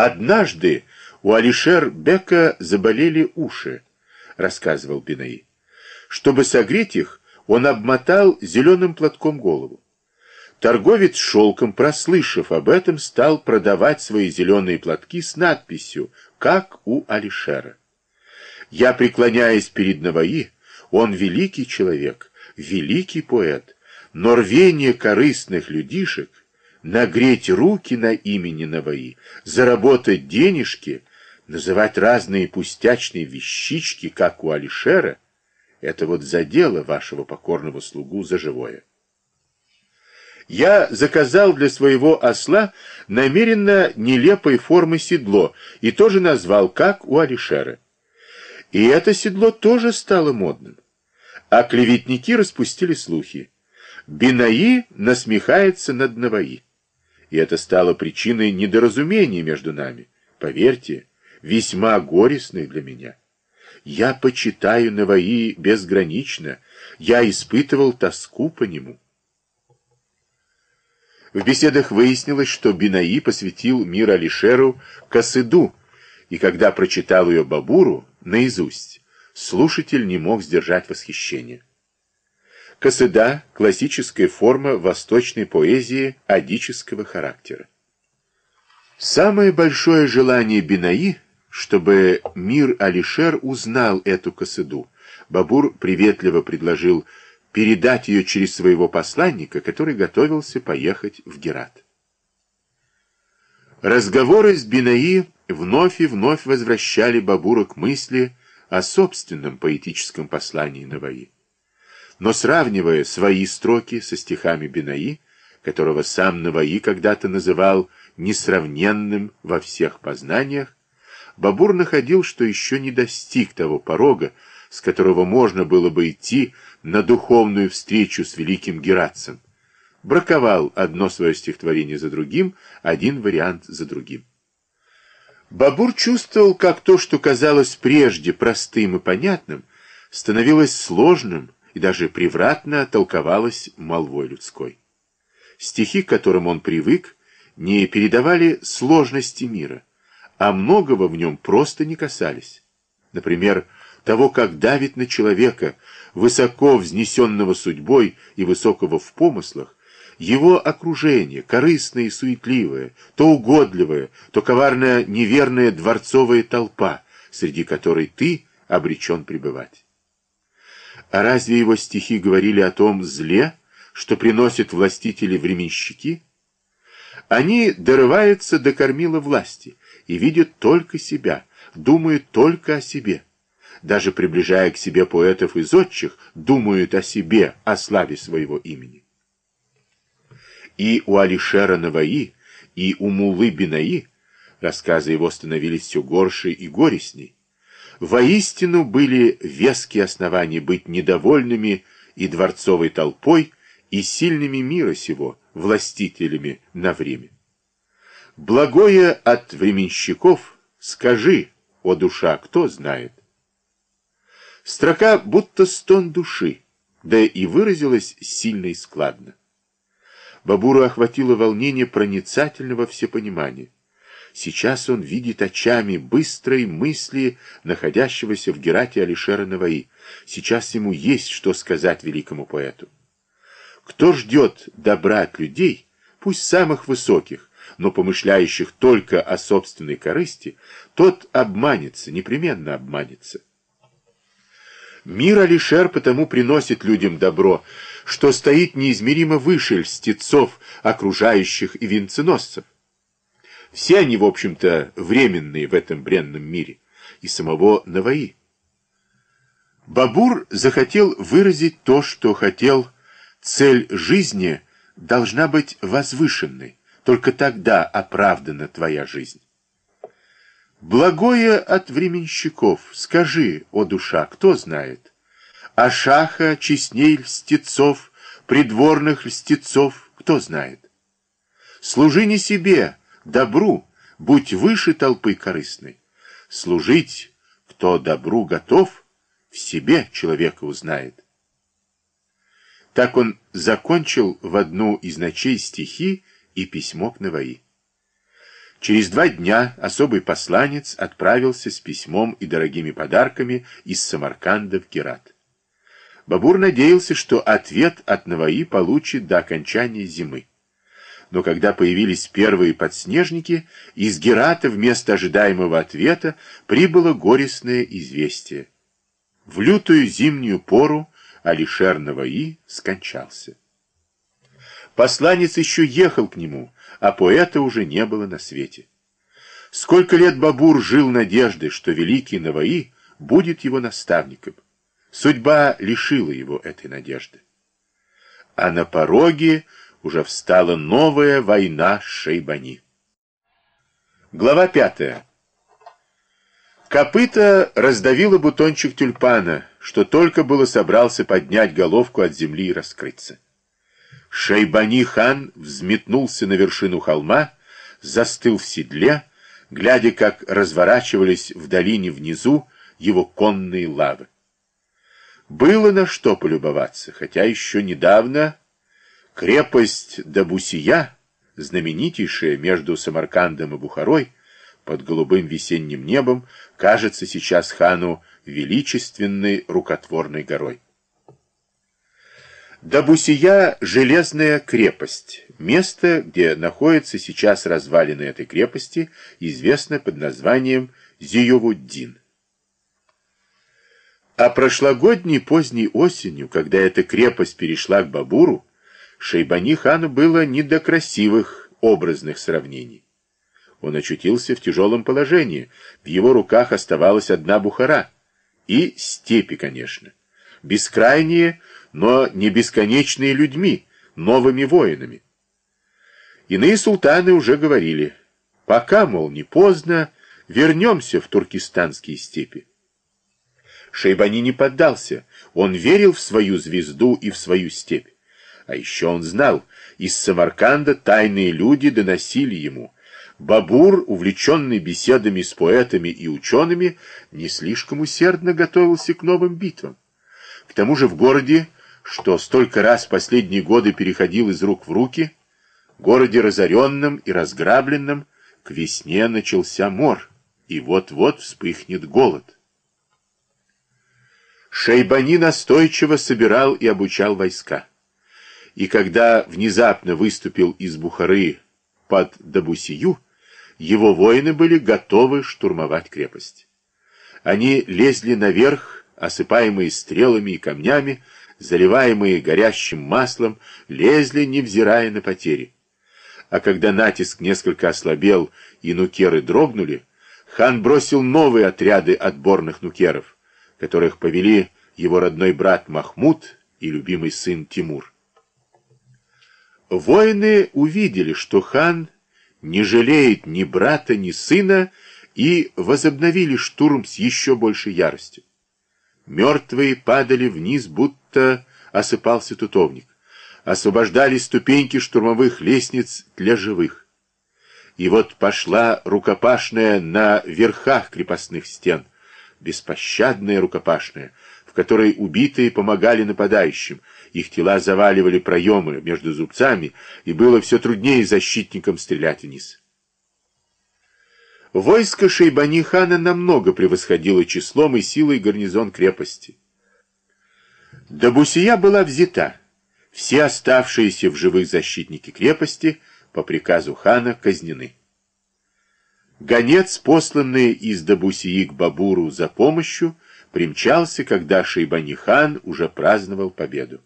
Однажды у Алишер Бека заболели уши, рассказывал Бинаи. Чтобы согреть их, он обмотал зеленым платком голову. Торговец шелком, прослышав об этом, стал продавать свои зеленые платки с надписью «Как у Алишера». Я преклоняюсь перед Наваи, он великий человек, великий поэт, но рвение корыстных людишек нагреть руки на имени Наваи, заработать денежки, называть разные пустячные вещички, как у Алишера, это вот задело вашего покорного слугу за живое. Я заказал для своего осла намеренно нелепой формы седло и тоже назвал, как у Алишера. И это седло тоже стало модным. А клеветники распустили слухи. Бинаи насмехается над Наваи и это стало причиной недоразумения между нами. Поверьте, весьма горестной для меня. Я почитаю Наваи безгранично, я испытывал тоску по нему. В беседах выяснилось, что Бинаи посвятил мир Алишеру Касыду, и когда прочитал ее Бабуру наизусть, слушатель не мог сдержать восхищения. Касыда – классическая форма восточной поэзии адического характера. Самое большое желание Бинаи, чтобы мир Алишер узнал эту касыду. Бабур приветливо предложил передать ее через своего посланника, который готовился поехать в Герат. Разговоры с Бинаи вновь и вновь возвращали Бабура к мысли о собственном поэтическом послании Наваи. Но сравнивая свои строки со стихами Бинаи, которого сам Наваи когда-то называл несравненным во всех познаниях, Бабур находил, что еще не достиг того порога, с которого можно было бы идти на духовную встречу с великим Герацем. Браковал одно свое стихотворение за другим, один вариант за другим. Бабур чувствовал, как то, что казалось прежде простым и понятным, становилось сложным, даже превратно толковалось молвой людской. Стихи, к которым он привык, не передавали сложности мира, а многого в нем просто не касались. Например, того, как давит на человека, высоко взнесенного судьбой и высокого в помыслах, его окружение, корыстное и суетливое, то угодливое, то коварная неверная дворцовая толпа, среди которой ты обречен пребывать. А разве его стихи говорили о том зле, что приносят властители-временщики? Они дорываются до кормила власти и видят только себя, думают только о себе. Даже приближая к себе поэтов и зодчих, думают о себе, о славе своего имени. И у Алишера Наваи, и у Мулы Бинаи рассказы его становились все горше и горестней. Воистину были веские основания быть недовольными и дворцовой толпой, и сильными мира сего, властителями на время. Благое от временщиков скажи, о душа, кто знает. Строка будто стон души, да и выразилась сильно и складно. Бабуру охватило волнение проницательного всепонимания. Сейчас он видит очами быстрой мысли находящегося в Герате Алишера Наваи. Сейчас ему есть что сказать великому поэту. Кто ждет добра от людей, пусть самых высоких, но помышляющих только о собственной корысти, тот обманется, непременно обманется. Мир Алишер потому приносит людям добро, что стоит неизмеримо выше льстецов, окружающих и венценосцев. Все они, в общем-то, временные в этом бренном мире, и самого Наваи. Бабур захотел выразить то, что хотел. Цель жизни должна быть возвышенной, только тогда оправдана твоя жизнь. Благое от временщиков, скажи, о душа, кто знает? А шаха, честней льстецов, придворных льстецов, кто знает? Служи не себе, добру, будь выше толпы корыстной. Служить, кто добру готов, в себе человека узнает. Так он закончил в одну из ночей стихи и письмо к Наваи. Через два дня особый посланец отправился с письмом и дорогими подарками из Самарканда в Герат. Бабур надеялся, что ответ от Наваи получит до окончания зимы. Но когда появились первые подснежники, из Герата вместо ожидаемого ответа прибыло горестное известие. В лютую зимнюю пору Алишер Наваи скончался. Посланец еще ехал к нему, а поэта уже не было на свете. Сколько лет Бабур жил надеждой, что великий Наваи будет его наставником. Судьба лишила его этой надежды. А на пороге уже встала новая война Шейбани. Глава пятая. Копыта раздавило бутончик тюльпана, что только было собрался поднять головку от земли и раскрыться. Шейбани-хан взметнулся на вершину холма, застыл в седле, глядя, как разворачивались в долине внизу его конные лавы. Было на что полюбоваться, хотя еще недавно крепость Дабусия, знаменитейшая между Самаркандом и Бухарой, под голубым весенним небом, кажется сейчас хану величественной рукотворной горой. Дабусия – железная крепость. Место, где находятся сейчас развалины этой крепости, известно под названием Зиевуддин. А прошлогодней поздней осенью, когда эта крепость перешла к Бабуру, Шейбани хану было не до красивых образных сравнений. Он очутился в тяжелом положении, в его руках оставалась одна Бухара. И степи, конечно. Бескрайние, но не бесконечные людьми, новыми воинами. Иные султаны уже говорили, пока, мол, не поздно, вернемся в туркестанские степи. Шейбани не поддался, он верил в свою звезду и в свою степь. А еще он знал, из Самарканда тайные люди доносили ему. Бабур, увлеченный беседами с поэтами и учеными, не слишком усердно готовился к новым битвам. К тому же в городе что столько раз в последние годы переходил из рук в руки, городе разоренном и разграбленном, к весне начался мор, и вот-вот вспыхнет голод. Шейбани настойчиво собирал и обучал войска. И когда внезапно выступил из Бухары под Дабусию, его воины были готовы штурмовать крепость. Они лезли наверх, осыпаемые стрелами и камнями, заливаемые горящим маслом, лезли, невзирая на потери. А когда натиск несколько ослабел и нукеры дрогнули, хан бросил новые отряды отборных нукеров, которых повели его родной брат Махмуд и любимый сын Тимур. Воины увидели, что хан не жалеет ни брата, ни сына, и возобновили штурм с еще большей яростью. Мертвые падали вниз, будто осыпался тутовник. Освобождались ступеньки штурмовых лестниц для живых. И вот пошла рукопашная на верхах крепостных стен, беспощадная рукопашная, в которой убитые помогали нападающим, их тела заваливали проемы между зубцами, и было все труднее защитникам стрелять вниз. Войско Шейбани-хана намного превосходило числом и силой гарнизон крепости. Дабусия была взята. Все оставшиеся в живых защитники крепости по приказу хана казнены. Гонец, посланный из Дабусии к Бабуру за помощью, примчался, когда Шейбани-хан уже праздновал победу.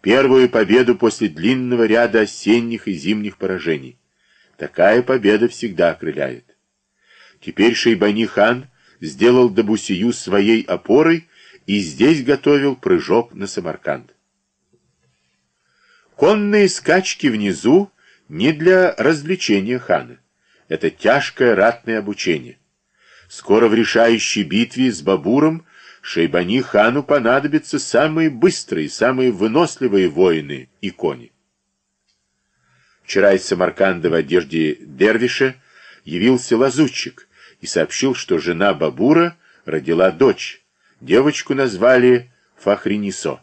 Первую победу после длинного ряда осенних и зимних поражений. Такая победа всегда окрыляет. Теперь Шейбани-хан сделал Дабусию своей опорой и здесь готовил прыжок на Самарканд. Конные скачки внизу не для развлечения хана. Это тяжкое ратное обучение. Скоро в решающей битве с Бабуром Шейбани хану понадобятся самые быстрые, самые выносливые воины и кони. Вчера из Самарканда в одежде дервиша явился лазутчик, и сообщил, что жена Бабура родила дочь. Девочку назвали Фахринисо.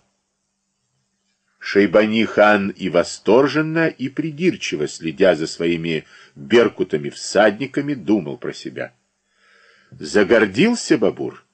Шейбани-хан и восторженно, и придирчиво, следя за своими беркутами-всадниками, думал про себя. Загордился Бабур